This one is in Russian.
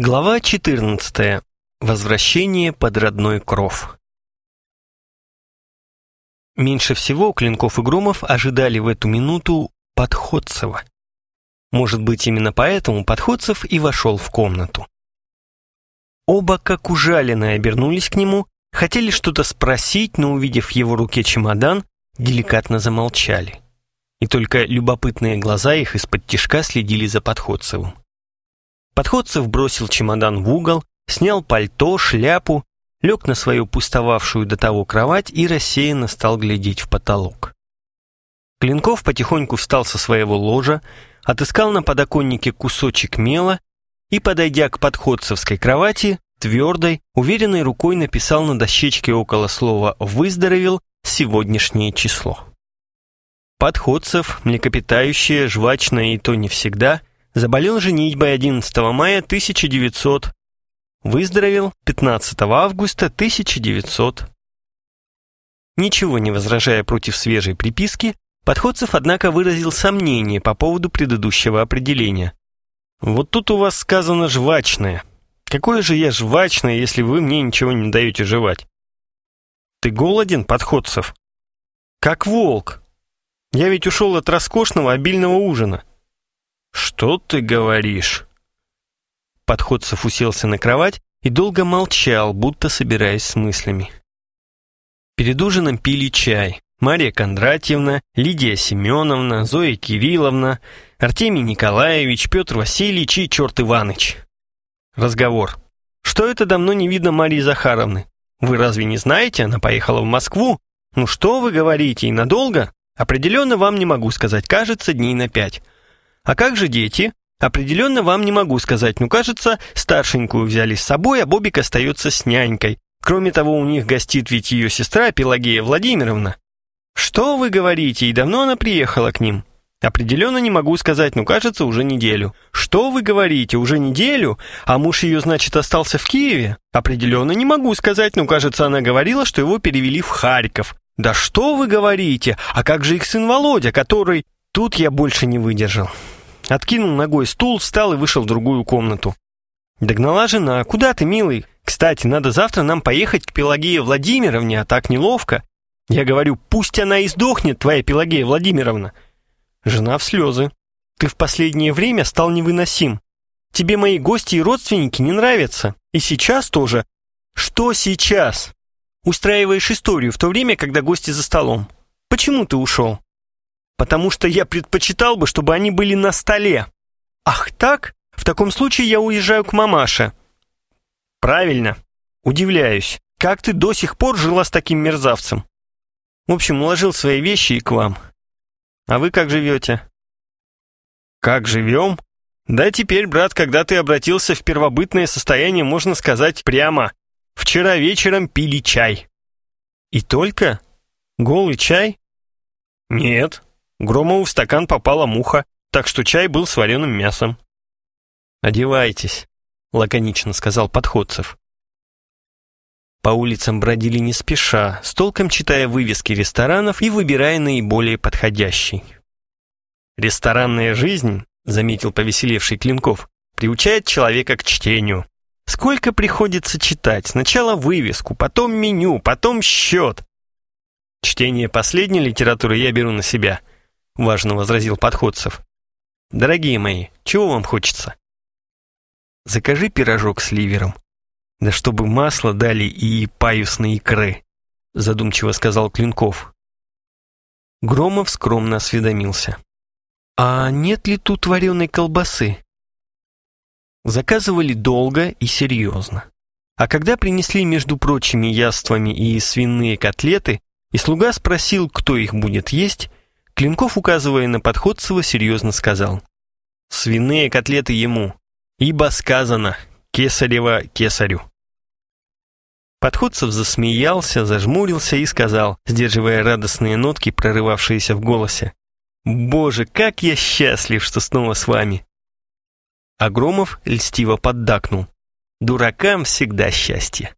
Глава 14. Возвращение под родной кров. Меньше всего Клинков и Громов ожидали в эту минуту Подходцева. Может быть, именно поэтому Подходцев и вошел в комнату. Оба, как ужаленные, обернулись к нему, хотели что-то спросить, но, увидев в его руке чемодан, деликатно замолчали. И только любопытные глаза их из-под тишка следили за Подходцевым. Подходцев бросил чемодан в угол, снял пальто, шляпу, лег на свою пустовавшую до того кровать и рассеянно стал глядеть в потолок. Клинков потихоньку встал со своего ложа, отыскал на подоконнике кусочек мела и, подойдя к подходцевской кровати, твердой, уверенной рукой написал на дощечке около слова «выздоровел» сегодняшнее число. Подходцев, млекопитающее, жвачное и то не всегда, Заболел женитьбой 11 мая 1900. Выздоровел 15 августа 1900. Ничего не возражая против свежей приписки, Подходцев, однако, выразил сомнение по поводу предыдущего определения. «Вот тут у вас сказано «жвачное». Какое же я жвачное, если вы мне ничего не даете жевать?» «Ты голоден, Подходцев?» «Как волк. Я ведь ушел от роскошного обильного ужина. «Что ты говоришь?» Подходцев уселся на кровать и долго молчал, будто собираясь с мыслями. Перед ужином пили чай. Мария Кондратьевна, Лидия Семеновна, Зоя Кирилловна, Артемий Николаевич, Петр Васильевич и Черт Иваныч. Разговор. «Что это давно не видно Марии Захаровны? Вы разве не знаете, она поехала в Москву? Ну что вы говорите, и надолго? Определенно вам не могу сказать, кажется, дней на пять. А как же дети? Определенно вам не могу сказать, но кажется, старшенькую взяли с собой, а Бобик остается с нянькой. Кроме того, у них гостит ведь ее сестра Пелагея Владимировна. Что вы говорите, и давно она приехала к ним? Определенно не могу сказать, но кажется, уже неделю. Что вы говорите, уже неделю? А муж ее, значит, остался в Киеве? Определенно не могу сказать, но кажется, она говорила, что его перевели в Харьков. Да что вы говорите? А как же их сын Володя, который... Тут я больше не выдержал. Откинул ногой стул, встал и вышел в другую комнату. Догнала жена. «Куда ты, милый? Кстати, надо завтра нам поехать к Пелагее Владимировне, а так неловко». Я говорю, пусть она и сдохнет, твоя Пелагея Владимировна. Жена в слезы. Ты в последнее время стал невыносим. Тебе мои гости и родственники не нравятся. И сейчас тоже. Что сейчас? Устраиваешь историю в то время, когда гости за столом. Почему ты ушел? Потому что я предпочитал бы, чтобы они были на столе. Ах так? В таком случае я уезжаю к мамаше. Правильно. Удивляюсь, как ты до сих пор жила с таким мерзавцем? В общем, уложил свои вещи и к вам. А вы как живете? Как живем? Да теперь, брат, когда ты обратился в первобытное состояние, можно сказать прямо. Вчера вечером пили чай. И только? Голый чай? Нет, Громову в стакан попала муха, так что чай был с вареным мясом. «Одевайтесь», — лаконично сказал Подходцев. По улицам бродили не спеша, с толком читая вывески ресторанов и выбирая наиболее подходящий. «Ресторанная жизнь», — заметил повеселевший Клинков, приучает человека к чтению. Сколько приходится читать? Сначала вывеску, потом меню, потом счет. Чтение последней литературы я беру на себя — важно возразил Подходцев. «Дорогие мои, чего вам хочется?» «Закажи пирожок с ливером. Да чтобы масло дали и паюсные икры», задумчиво сказал Клинков. Громов скромно осведомился. «А нет ли тут вареной колбасы?» Заказывали долго и серьезно. А когда принесли, между прочими яствами и свиные котлеты, и слуга спросил, кто их будет есть, Клинков, указывая на Подходцева, серьезно сказал. «Свиные котлеты ему, ибо сказано, кесарева кесарю». Подходцев засмеялся, зажмурился и сказал, сдерживая радостные нотки, прорывавшиеся в голосе. «Боже, как я счастлив, что снова с вами!» Агромов льстиво поддакнул. «Дуракам всегда счастье!»